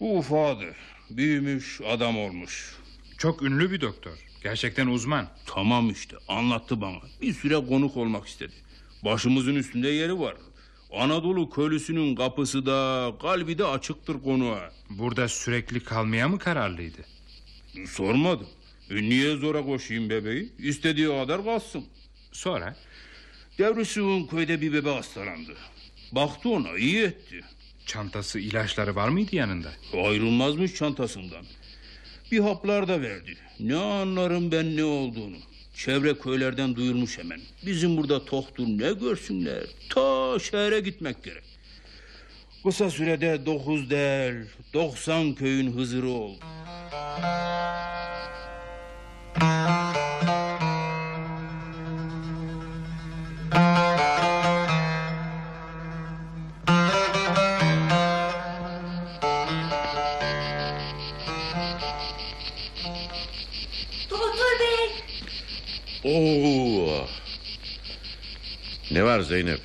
Bu ufadı. Büyümüş adam olmuş. Çok ünlü bir doktor. Gerçekten uzman. Tamam işte anlattı bana. Bir süre konuk olmak istedi. Başımızın üstünde yeri var. Anadolu köylüsünün kapısı da kalbi de açıktır konuğa. Burada sürekli kalmaya mı kararlıydı? Sormadım. E niye zora koşayım bebeği? İstediği kadar kalsın. Sonra? Devrisuğun köyde bir bebe hastalandı. Baktı ona iyi etti. Çantası ilaçları var mıydı yanında? Ayrılmazmış çantasından. Bir haplar da verdi. Ne anlarım ben ne olduğunu. Çevre köylerden duyurmuş hemen. Bizim burada tohtur ne görsünler. Ta şehre gitmek gerek. Kısa sürede dokuz değil, doksan köyün hızırı oldu. Oo. Ne var Zeynep?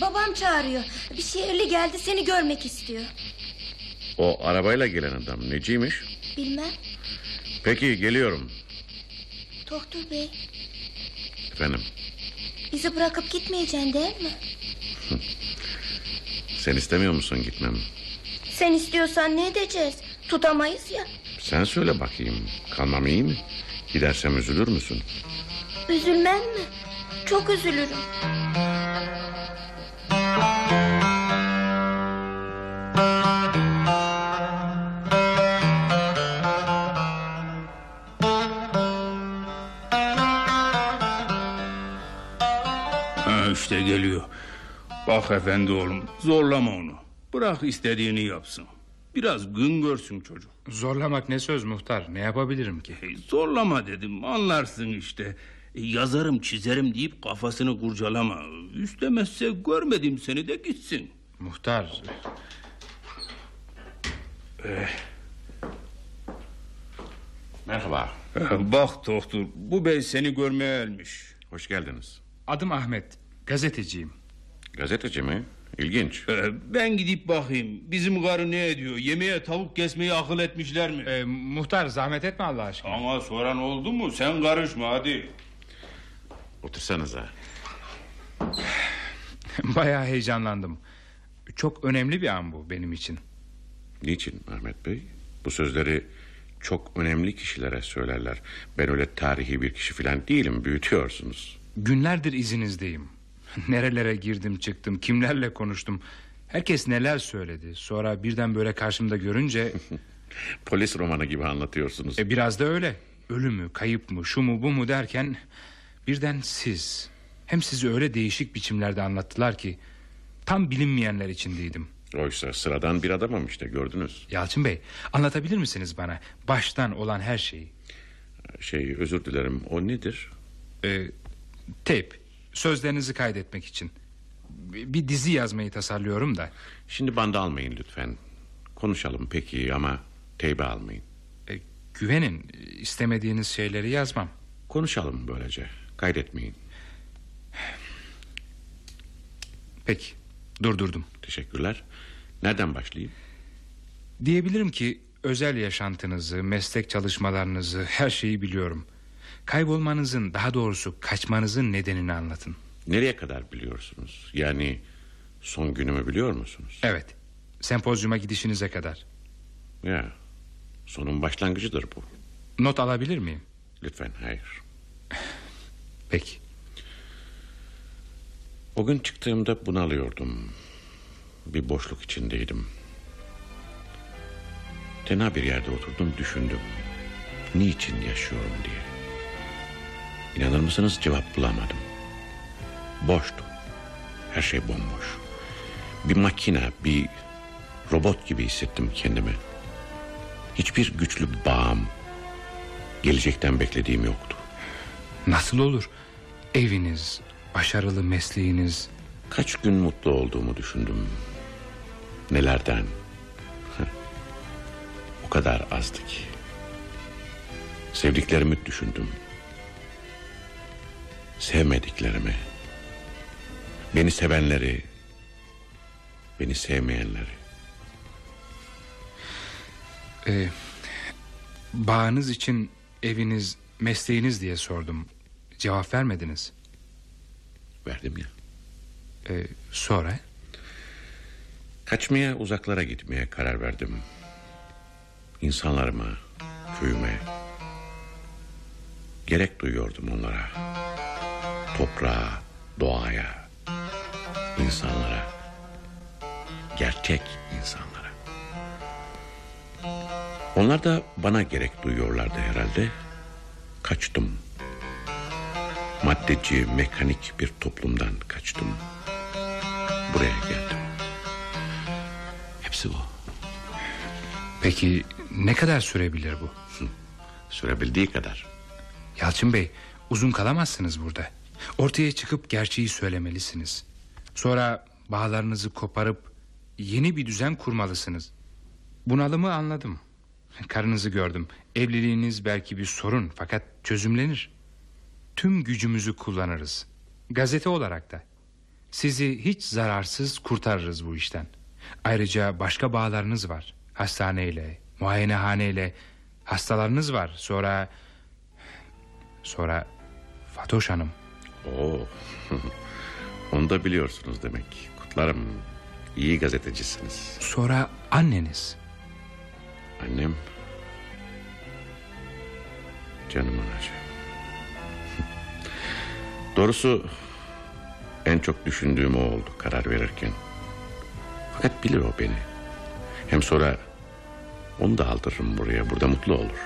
Babam çağırıyor. Bir şehirli geldi seni görmek istiyor. O arabayla gelen adam neciymiş? Bilmem. Peki geliyorum. Doktor bey Efendim bizi bırakıp gitmeyeceksin değil mi? sen istemiyor musun gitmem? Sen istiyorsan ne edeceğiz? Tutamayız ya. Sen söyle bakayım kalmam iyi mi? Gidersem üzülür müsün? Üzülmem mi? Çok üzülürüm. Ha işte geliyor. Bak efendi oğlum zorlama onu. Bırak istediğini yapsın. Biraz gün görsün çocuk. Zorlamak ne söz muhtar? Ne yapabilirim ki? Hey, zorlama dedim anlarsın işte. Yazarım çizerim deyip kafasını kurcalama. İstemezse görmedim seni de gitsin. Muhtar. Merhaba. Bak doktor bu bey seni görmeye gelmiş. Hoş geldiniz. Adım Ahmet. Gazeteciyim. Gazeteci mi? İlginç. Ee, ben gidip bakayım. Bizim karı ne ediyor? Yemeğe tavuk kesmeyi akıl etmişler mi? Ee, muhtar zahmet etme Allah aşkına. Ama soran oldu mu? Sen karışma hadi. Otursanıza. Bayağı heyecanlandım. Çok önemli bir an bu benim için. Niçin Ahmet Bey? Bu sözleri çok önemli kişilere söylerler. Ben öyle tarihi bir kişi falan değilim. Büyütüyorsunuz. Günlerdir izinizdeyim. Nerelere girdim çıktım, kimlerle konuştum. Herkes neler söyledi. Sonra birden böyle karşımda görünce... Polis romanı gibi anlatıyorsunuz. E, biraz da öyle. Ölü mü, kayıp mı, şu mu bu mu derken... Birden siz... Hem sizi öyle değişik biçimlerde anlattılar ki... Tam bilinmeyenler içindeydim. Oysa sıradan bir adamım işte gördünüz. Yalçın Bey anlatabilir misiniz bana baştan olan her şeyi? Şey özür dilerim o nedir? Ee, teyp sözlerinizi kaydetmek için. Bir dizi yazmayı tasarlıyorum da. Şimdi banda almayın lütfen. Konuşalım peki ama teybe almayın. E, güvenin istemediğiniz şeyleri yazmam. Konuşalım böylece kaydetmeyin. Peki durdurdum. Teşekkürler. Nereden başlayayım? Diyebilirim ki özel yaşantınızı, meslek çalışmalarınızı, her şeyi biliyorum. Kaybolmanızın, daha doğrusu kaçmanızın nedenini anlatın. Nereye kadar biliyorsunuz? Yani son günümü biliyor musunuz? Evet, sempozyuma gidişinize kadar. Ya, sonun başlangıcıdır bu. Not alabilir miyim? Lütfen hayır. Peki. O gün çıktığımda bunalıyordum. Bir boşluk içindeydim. Tena bir yerde oturdum düşündüm. Niçin yaşıyorum diye. İnanır mısınız cevap bulamadım. Boştu. Her şey bomboş. Bir makine, bir robot gibi hissettim kendimi. Hiçbir güçlü bağım, gelecekten beklediğim yoktu. Nasıl olur? Eviniz, başarılı mesleğiniz. Kaç gün mutlu olduğumu düşündüm. Nelerden? o kadar azdı ki. Sevdiklerimi düşündüm. Sevmediklerimi. Beni sevenleri. Beni sevmeyenleri. Ee, bağınız için eviniz, mesleğiniz diye sordum. Cevap vermediniz. Verdim ya. Ee, sonra? Kaçmaya uzaklara gitmeye karar verdim. İnsanlarıma, köyüme. Gerek duyuyordum onlara. Toprağa, doğaya, insanlara. Gerçek insanlara. Onlar da bana gerek duyuyorlardı herhalde. Kaçtım. Maddeci, mekanik bir toplumdan kaçtım. Buraya geldim. Hepsi bu. Peki ne kadar sürebilir bu? Sürebildiği kadar. Yalçın Bey uzun kalamazsınız burada. Ortaya çıkıp gerçeği söylemelisiniz. Sonra bağlarınızı koparıp yeni bir düzen kurmalısınız. Bunalımı anladım. Karınızı gördüm. Evliliğiniz belki bir sorun fakat çözümlenir. Tüm gücümüzü kullanırız. Gazete olarak da. Sizi hiç zararsız kurtarırız bu işten. Ayrıca başka bağlarınız var. Hastaneyle, muayenehaneyle hastalarınız var. Sonra sonra Fatoş Hanım. Oo. Onu da biliyorsunuz demek. Kutlarım. İyi gazetecisiniz. Sonra anneniz. Annem. Canımın acı. Doğrusu en çok düşündüğüm o oldu karar verirken. Fakat bilir o beni. Hem sonra onu da aldırırım buraya. Burada mutlu olur.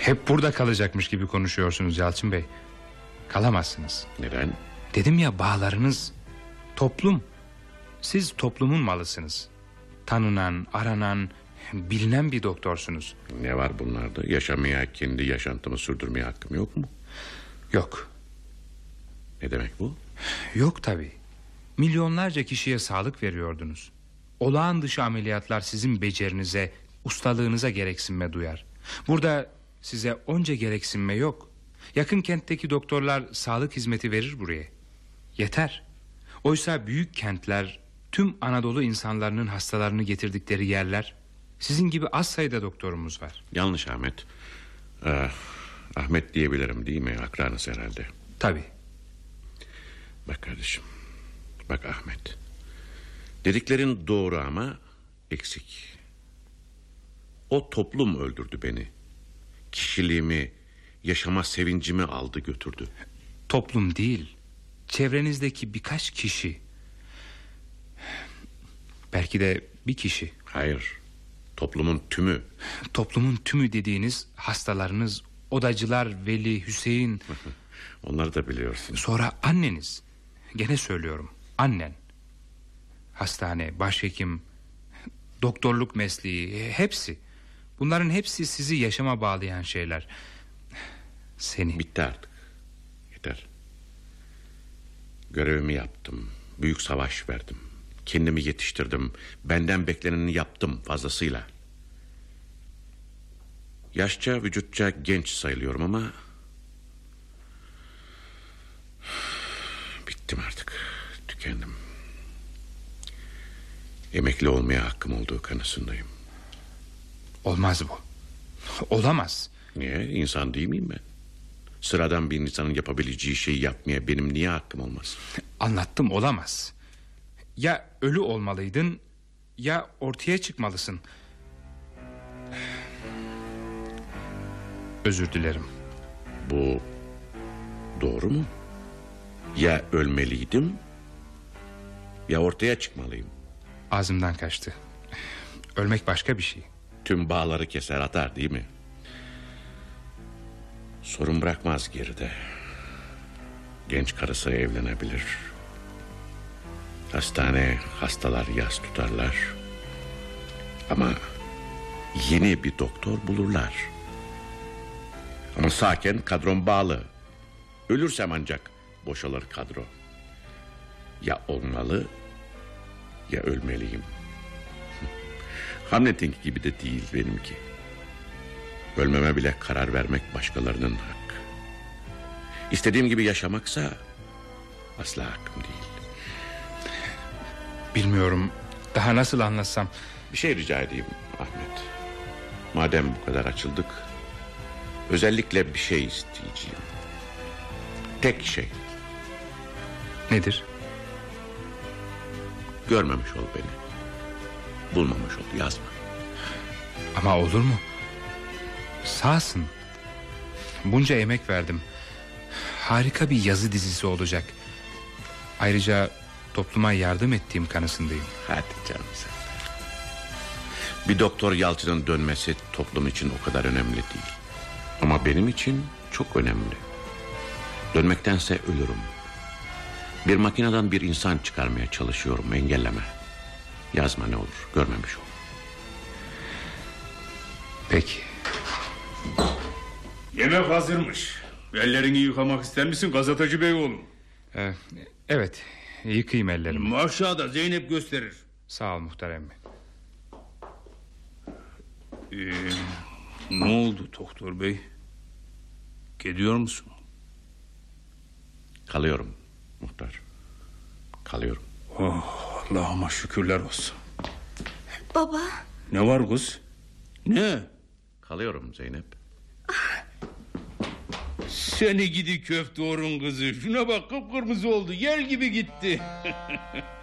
Hep burada kalacakmış gibi konuşuyorsunuz Yalçın Bey. Kalamazsınız. Neden? Dedim ya bağlarınız toplum. Siz toplumun malısınız. Tanınan, aranan, bilinen bir doktorsunuz. Ne var bunlarda? Yaşamaya, kendi yaşantımı sürdürmeye hakkım yok mu? Yok. Ne demek bu? Yok tabii. Milyonlarca kişiye sağlık veriyordunuz. Olağan dışı ameliyatlar sizin becerinize, ustalığınıza gereksinme duyar. Burada size onca gereksinme yok. Yakın kentteki doktorlar sağlık hizmeti verir buraya. Yeter. Oysa büyük kentler Tüm Anadolu insanlarının hastalarını getirdikleri yerler. Sizin gibi az sayıda doktorumuz var. Yanlış Ahmet. Ah, Ahmet diyebilirim değil mi? Akranız herhalde. Tabii. Bak kardeşim. Bak Ahmet. Dediklerin doğru ama eksik. O toplum öldürdü beni. Kişiliğimi, yaşama sevincimi aldı götürdü. Toplum değil. Çevrenizdeki birkaç kişi. Belki de bir kişi. Hayır. Toplumun tümü. Toplumun tümü dediğiniz hastalarınız, odacılar, Veli, Hüseyin. Onları da biliyorsun. Sonra anneniz. Gene söylüyorum. Annen. Hastane, başhekim, doktorluk mesleği hepsi. Bunların hepsi sizi yaşama bağlayan şeyler. Seni. Bitti artık. Yeter. Görevimi yaptım. Büyük savaş verdim. Kendimi yetiştirdim. Benden bekleneni yaptım fazlasıyla. Yaşça vücutça genç sayılıyorum ama... Bittim artık. Tükendim. Emekli olmaya hakkım olduğu kanısındayım. Olmaz bu. Olamaz. Niye? İnsan değil miyim ben? Sıradan bir insanın yapabileceği şeyi yapmaya benim niye hakkım olmaz? Anlattım olamaz. Ya ölü olmalıydın ya ortaya çıkmalısın. Özür dilerim. Bu doğru mu? Ya ölmeliydim ya ortaya çıkmalıyım. Ağzımdan kaçtı. Ölmek başka bir şey. Tüm bağları keser atar değil mi? Sorun bırakmaz geride. Genç karısı evlenebilir. Hastane hastalar yas tutarlar. Ama yeni bir doktor bulurlar. Ama sağken kadron bağlı. Ölürsem ancak boşalır kadro. Ya olmalı ya ölmeliyim. Hamlet'in gibi de değil benimki. Ölmeme bile karar vermek başkalarının hakkı. İstediğim gibi yaşamaksa asla hakkım değil. Bilmiyorum daha nasıl anlatsam. Bir şey rica edeyim Ahmet. Madem bu kadar açıldık... ...özellikle bir şey isteyeceğim. Tek şey. Nedir? Görmemiş ol beni. Bulmamış ol yazma. Ama olur mu? Sağsın. Bunca emek verdim. Harika bir yazı dizisi olacak. Ayrıca topluma yardım ettiğim kanısındayım. Hadi canım sen. Bir doktor Yalçın'ın dönmesi toplum için o kadar önemli değil. Ama benim için çok önemli. Dönmektense ölürüm. Bir makineden bir insan çıkarmaya çalışıyorum engelleme. Yazma ne olur görmemiş ol. Peki. Yemek hazırmış. Ellerini yıkamak ister misin gazeteci bey oğlum? Ee, evet yıkayayım ellerimi. Aşağıda Zeynep gösterir. Sağ ol muhtar emmi. Ee, ne oldu doktor bey? Gidiyor musun? Kalıyorum muhtar. Kalıyorum. Oh, Allah'ıma şükürler olsun. Baba. Ne var kız? Ne? Kalıyorum Zeynep. Seni gidi köfte orun kızı. Şuna bak kıpkırmızı oldu. Yel gibi gitti.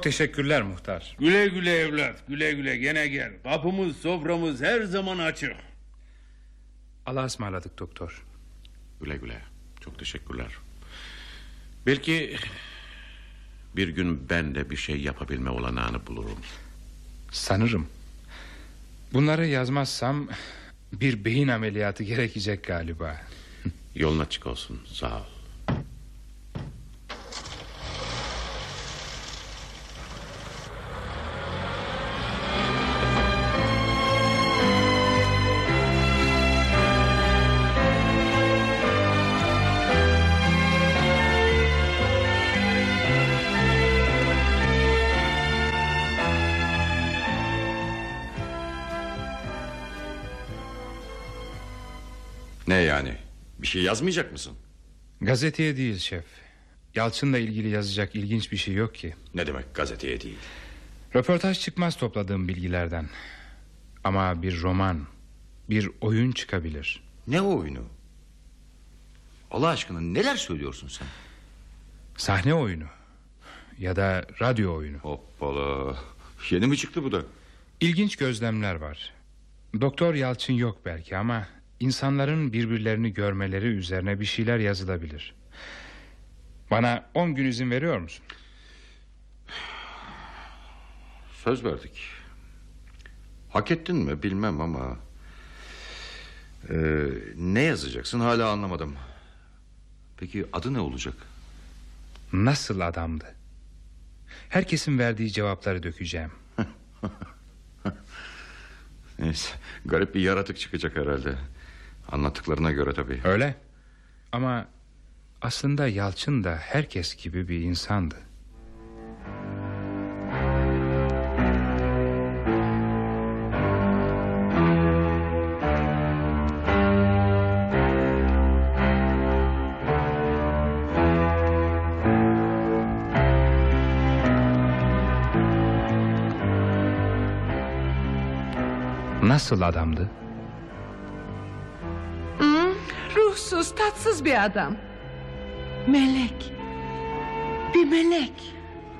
Çok teşekkürler muhtar. güle güle evlat. Güle güle gene gel. Kapımız soframız her zaman açık. Allah'a ısmarladık doktor. Güle güle. Çok teşekkürler. Belki bir gün ben de bir şey yapabilme olanağını bulurum. Sanırım. Bunları yazmazsam bir beyin ameliyatı gerekecek galiba. Yolun açık olsun. Sağ ol. Yazmayacak mısın? Gazeteye değil şef. Yalçın'la ilgili yazacak ilginç bir şey yok ki. Ne demek gazeteye değil? Röportaj çıkmaz topladığım bilgilerden. Ama bir roman, bir oyun çıkabilir. Ne oyunu? Allah aşkına neler söylüyorsun sen? Sahne oyunu. Ya da radyo oyunu. Hoppala. Yeni mi çıktı bu da? İlginç gözlemler var. Doktor Yalçın yok belki ama... ...insanların birbirlerini görmeleri üzerine bir şeyler yazılabilir. Bana on gün izin veriyor musun? Söz verdik. Hak ettin mi bilmem ama... Ee, ne yazacaksın hala anlamadım. Peki adı ne olacak? Nasıl adamdı? Herkesin verdiği cevapları dökeceğim. Neyse garip bir yaratık çıkacak herhalde. Anlattıklarına göre tabii. Öyle. Ama aslında Yalçın da herkes gibi bir insandı. Nasıl adamdı? Ruhsuz, tatsız bir adam. Melek. Bir melek.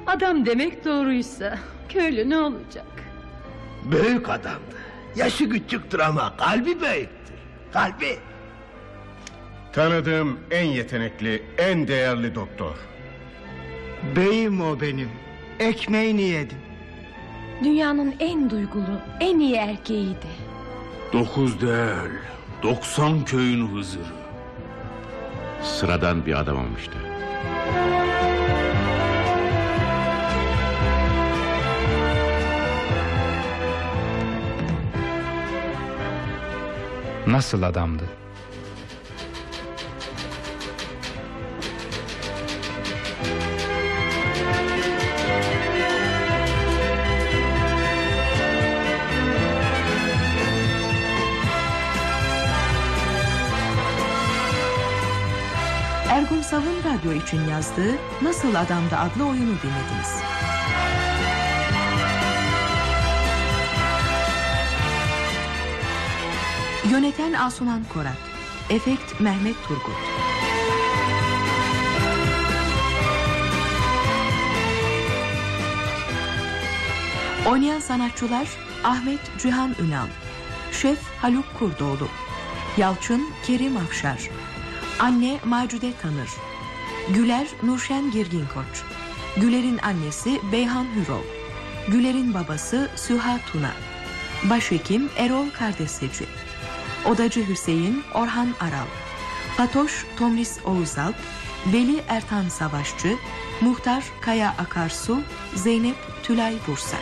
Adam demek doğruysa köylü ne olacak? Büyük adamdı. Yaşı küçüktür ama kalbi büyüktür. Kalbi. Tanıdığım en yetenekli, en değerli doktor. Beyim o benim. Ekmeğini yedim. Dünyanın en duygulu, en iyi erkeğiydi. Dokuz değil, doksan köyün hızırı. Sıradan bir adamım işte. Nasıl adamdı? Ergun Sav'ın radyo için yazdığı Nasıl Adamdı adlı oyunu dinlediniz. Yöneten Asuman Korat Efekt Mehmet Turgut Oynayan sanatçılar Ahmet Cihan Ünal Şef Haluk Kurdoğlu Yalçın Kerim Afşar Anne Macude Tanır. Güler Nurşen Girgin Koç Güler'in annesi Beyhan Hürol. Güler'in babası Süha Tuna. Başhekim Erol Kardeseci Odacı Hüseyin Orhan Aral. Fatoş Tomris Oğuzalp. Veli Ertan Savaşçı. Muhtar Kaya Akarsu. Zeynep Tülay Bursa